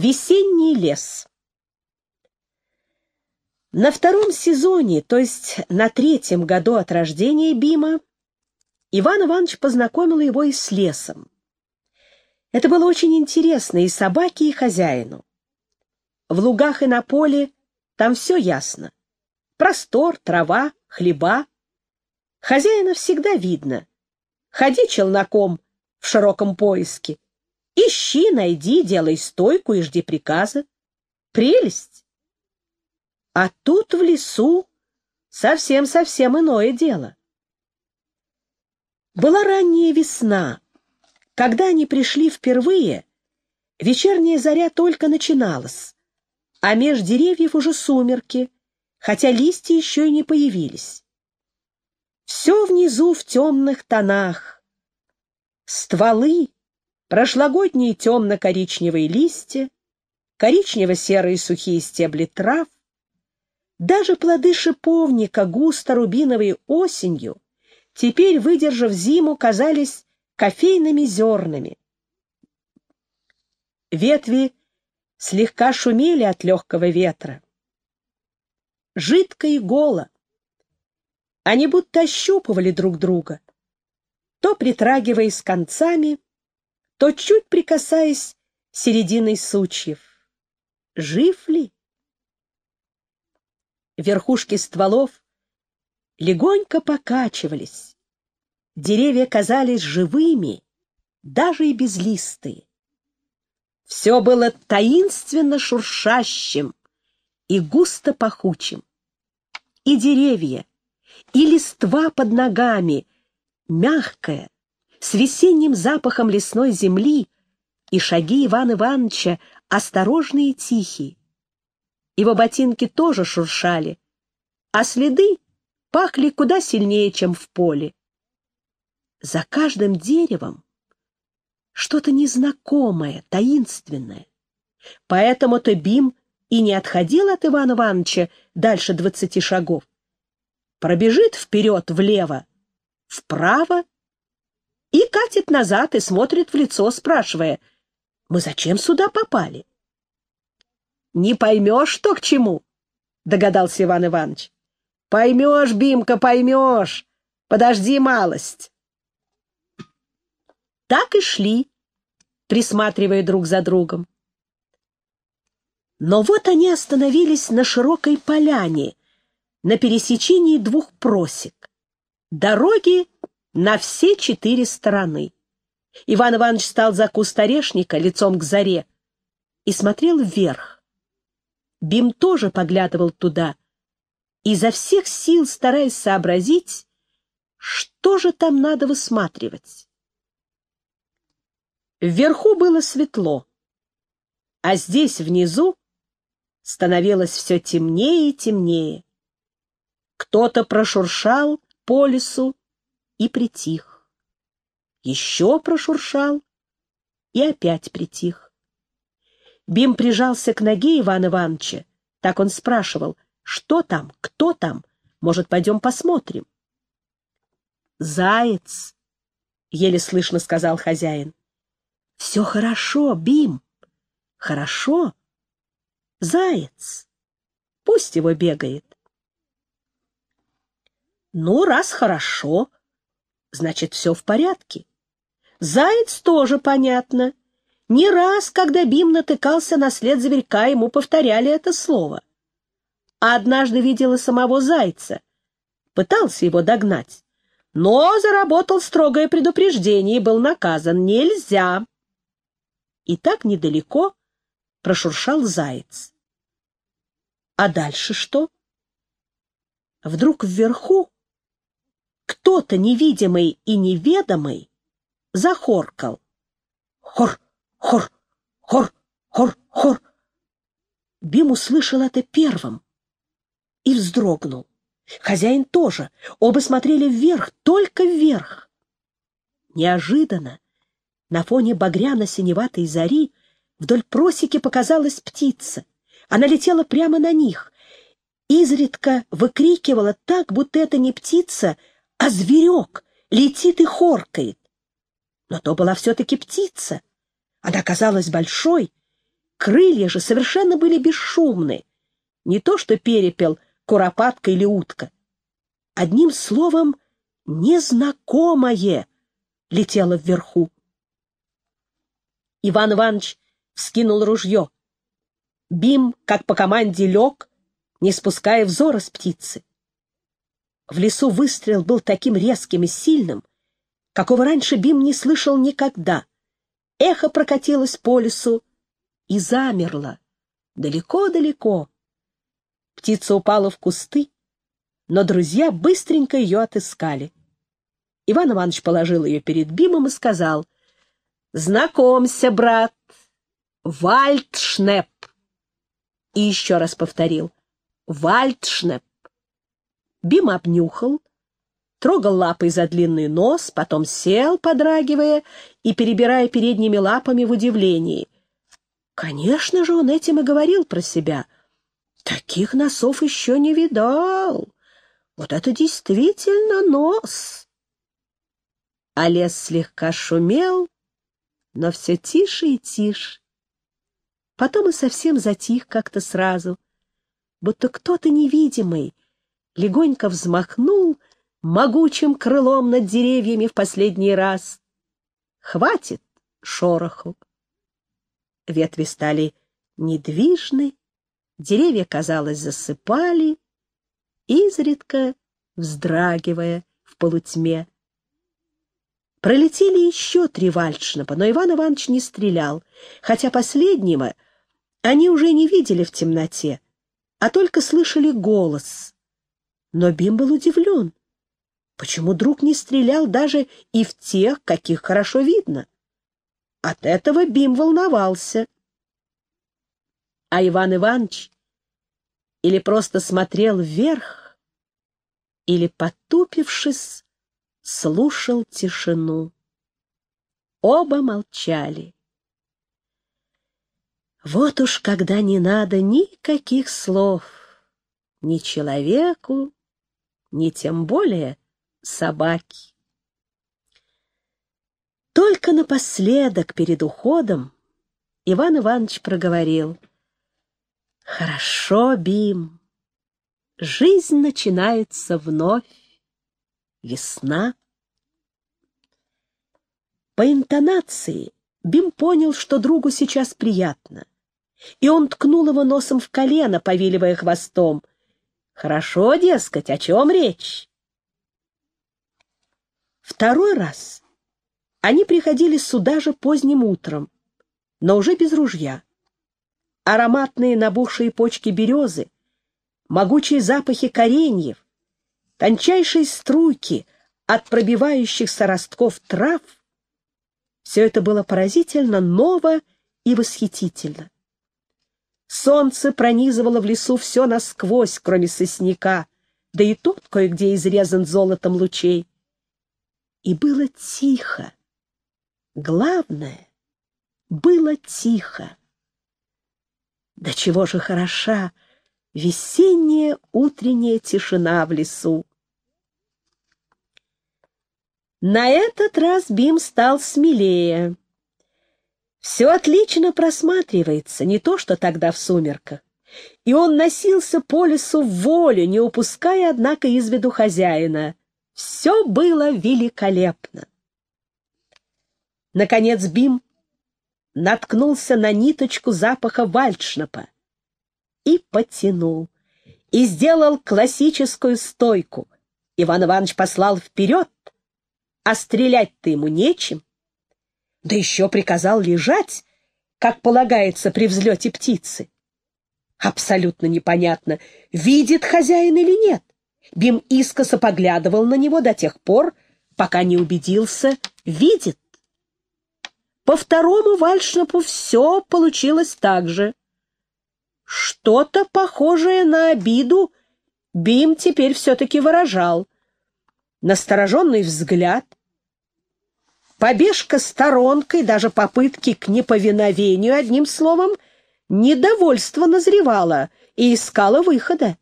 Весенний лес. На втором сезоне, то есть на третьем году от рождения Бима, Иван Иванович познакомил его и с лесом. Это было очень интересно и собаке, и хозяину. В лугах и на поле там все ясно. Простор, трава, хлеба. Хозяина всегда видно. Ходи челноком в широком поиске. Ищи, найди, делай стойку и жди приказа. Прелесть! А тут в лесу совсем-совсем иное дело. Была ранняя весна. Когда они пришли впервые, вечерняя заря только начиналась, а меж деревьев уже сумерки, хотя листья еще и не появились. Все внизу в темных тонах. Стволы, прошлогодние темно-коричневые листья, коричнево-серые сухие стебли трав, даже плоды шиповника, густо-рубиновые осенью, теперь, выдержав зиму, казались кофейными зернами. Ветви слегка шумели от легкого ветра. Жидко и голо. Они будто ощупывали друг друга, то притрагиваясь концами, то чуть прикасаясь серединой сучьев. Жив ли? Верхушки стволов легонько покачивались. Деревья казались живыми, даже и безлистые. Все было таинственно шуршащим и густо пахучим. И деревья, и листва под ногами, мягкая, с весенним запахом лесной земли, и шаги Ивана Ивановича осторожные и тихие. Его ботинки тоже шуршали, а следы пахли куда сильнее, чем в поле. За каждым деревом что-то незнакомое, таинственное. Поэтому-то Бим и не отходил от Ивана Ивановича дальше двадцати шагов. Пробежит вперед влево, вправо и катит назад и смотрит в лицо, спрашивая, «Мы зачем сюда попали?» «Не поймешь, что к чему», — догадался Иван Иванович. «Поймешь, Бимка, поймешь. Подожди малость». Так и шли, присматривая друг за другом. Но вот они остановились на широкой поляне, на пересечении двух просек. Дороги на все четыре стороны. Иван Иванович стал за куст орешника, лицом к заре, и смотрел вверх. Бим тоже поглядывал туда, изо всех сил стараясь сообразить, что же там надо высматривать. Вверху было светло, а здесь, внизу, становилось все темнее и темнее. Кто-то прошуршал по лесу и притих. Еще прошуршал и опять притих. Бим прижался к ноге Ивана Ивановича. Так он спрашивал, что там, кто там, может, пойдем посмотрим? «Заяц!» — еле слышно сказал хозяин. Все хорошо, Бим, хорошо. Заяц, пусть его бегает. Ну, раз хорошо, значит, все в порядке. Заяц тоже понятно. Не раз, когда Бим натыкался на след зверька, ему повторяли это слово. А однажды видела самого зайца. Пытался его догнать. Но заработал строгое предупреждение и был наказан. Нельзя и так недалеко прошуршал заяц. А дальше что? Вдруг вверху кто-то невидимый и неведомый захоркал. Хор, хор, хор, хор, хор. Бим услышал это первым и вздрогнул. Хозяин тоже. Оба смотрели вверх, только вверх. Неожиданно на фоне багряно-синеватой зари вдоль просеки показалась птица. Она летела прямо на них. Изредка выкрикивала так, будто это не птица, а зверек, летит и хоркает. Но то была все-таки птица. Она казалась большой, Крылья же совершенно были бесшумны. Не то что перепел, куропатка или утка. Одним словом, незнакомое летело вверху. Иван Иванович вскинул ружье. Бим, как по команде, лег, не спуская взора с птицы. В лесу выстрел был таким резким и сильным, какого раньше Бим не слышал никогда. Эхо прокатилось по лесу и замерло далеко-далеко. Птица упала в кусты, но друзья быстренько ее отыскали. Иван Иванович положил ее перед Бимом и сказал, «Знакомься, брат, Вальдшнеп!» И еще раз повторил, «Вальдшнеп!» Бим обнюхал, трогал лапой за длинный нос, потом сел, подрагивая и перебирая передними лапами в удивлении. Конечно же, он этим и говорил про себя. Таких носов еще не видал. Вот это действительно нос! а лес слегка шумел, но все тише и тише. Потом и совсем затих как-то сразу, будто кто-то невидимый легонько взмахнул могучим крылом над деревьями в последний раз. Хватит шороху. Ветви стали недвижны, деревья, казалось, засыпали, изредка вздрагивая в полутьме. Пролетели еще три вальшнапа, но Иван Иванович не стрелял, хотя последнего они уже не видели в темноте, а только слышали голос. Но Бим был удивлен. Почему друг не стрелял даже и в тех, каких хорошо видно? От этого Бим волновался. А Иван Иванович или просто смотрел вверх, или, потупившись, слушал тишину. Оба молчали. Вот уж когда не надо никаких слов ни человеку, ни тем более собаке. Только напоследок, перед уходом, Иван Иванович проговорил. «Хорошо, Бим, жизнь начинается вновь весна. По интонации Бим понял, что другу сейчас приятно, и он ткнул его носом в колено, повиливая хвостом. «Хорошо, дескать, о чем речь?» Второй раз они приходили сюда же поздним утром, но уже без ружья. Ароматные набухшие почки березы, могучие запахи кореньев, тончайшие струйки от пробивающихся ростков трав, все это было поразительно ново и восхитительно. Солнце пронизывало в лесу все насквозь, кроме сосняка, да и тот кое-где изрезан золотом лучей. И было тихо. Главное, было тихо. Да чего же хороша весенняя утренняя тишина в лесу. На этот раз Бим стал смелее. Все отлично просматривается, не то что тогда в сумерках. И он носился по лесу в волю, не упуская, однако, из виду хозяина. Все было великолепно. Наконец Бим наткнулся на ниточку запаха вальдшнапа и потянул, и сделал классическую стойку. Иван Иванович послал вперед, а стрелять-то ему нечем. Да еще приказал лежать, как полагается при взлете птицы. Абсолютно непонятно, видит хозяин или нет. Бим искоса поглядывал на него до тех пор, пока не убедился, видит. По второму вальшнапу все получилось так же. Что-то похожее на обиду Бим теперь все-таки выражал. Настороженный взгляд, Побежка сторонкой, даже попытки к неповиновению, одним словом, недовольство назревало и искало выхода.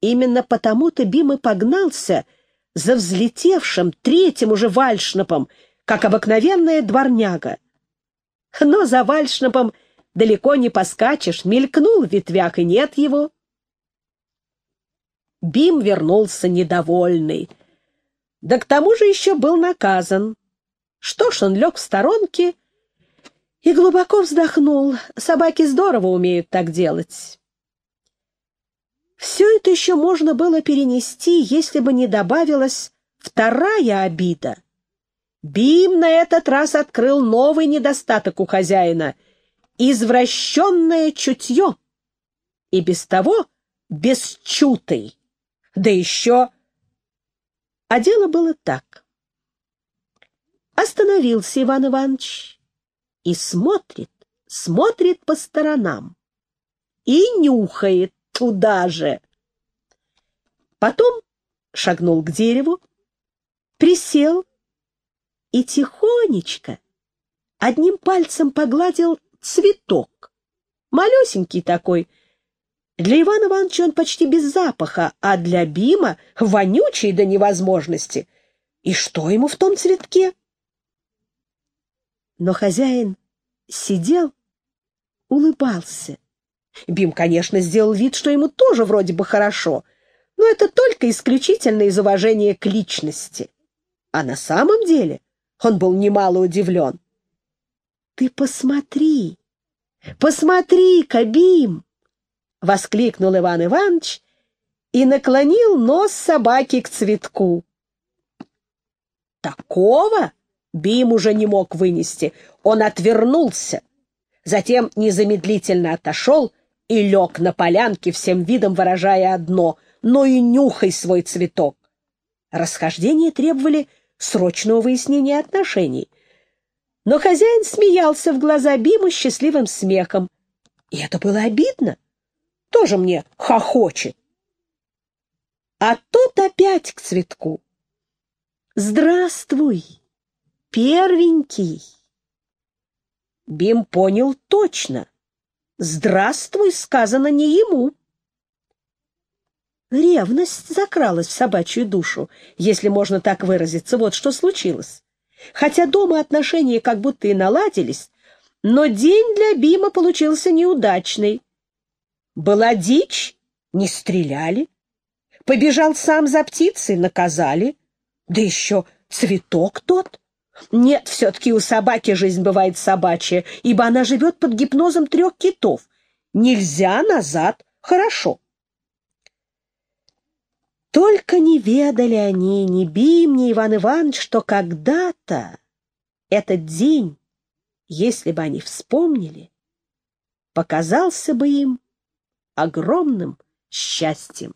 Именно потому-то Бим и погнался за взлетевшим третьим уже вальшнапом, как обыкновенная дворняга. Но за вальшнапом далеко не поскачешь, мелькнул ветвях, и нет его. Бим вернулся недовольный. Да к тому же еще был наказан. Что ж, он лег в сторонке и глубоко вздохнул. Собаки здорово умеют так делать. Все это еще можно было перенести, если бы не добавилась вторая обида. Бим на этот раз открыл новый недостаток у хозяина — извращенное чутье. И без того бесчутый. Да еще... А дело было так. Остановился Иван Иванович и смотрит, смотрит по сторонам и нюхает туда же. Потом шагнул к дереву, присел и тихонечко одним пальцем погладил цветок. Малюсенький такой. Для Ивана Ивановича он почти без запаха, а для Бима вонючий до невозможности. И что ему в том цветке? Но хозяин сидел, улыбался. Бим, конечно, сделал вид, что ему тоже вроде бы хорошо, но это только исключительно из уважения к личности. А на самом деле он был немало удивлен. «Ты посмотри, посмотри-ка, Бим!» — воскликнул Иван Иванович и наклонил нос собаки к цветку. Такого Бим уже не мог вынести. Он отвернулся, затем незамедлительно отошел и лег на полянке, всем видом выражая одно — «но и нюхай свой цветок». Расхождения требовали срочного выяснения отношений. Но хозяин смеялся в глаза Биму счастливым смехом. И это было обидно. Тоже мне хохочет. А тут опять к цветку. «Здравствуй, первенький!» Бим понял точно. «Здравствуй» сказано не ему. Ревность закралась в собачью душу, если можно так выразиться. Вот что случилось. Хотя дома отношения как будто и наладились, но день для Бима получился неудачный. Была дичь, не стреляли. Побежал сам за птицей, наказали. Да еще цветок тот. Нет, все-таки у собаки жизнь бывает собачья, ибо она живет под гипнозом трех китов. Нельзя назад, хорошо. Только не ведали они, ни Бим, ни Иван Иванович, что когда-то этот день, если бы они вспомнили, показался бы им огромным счастьем.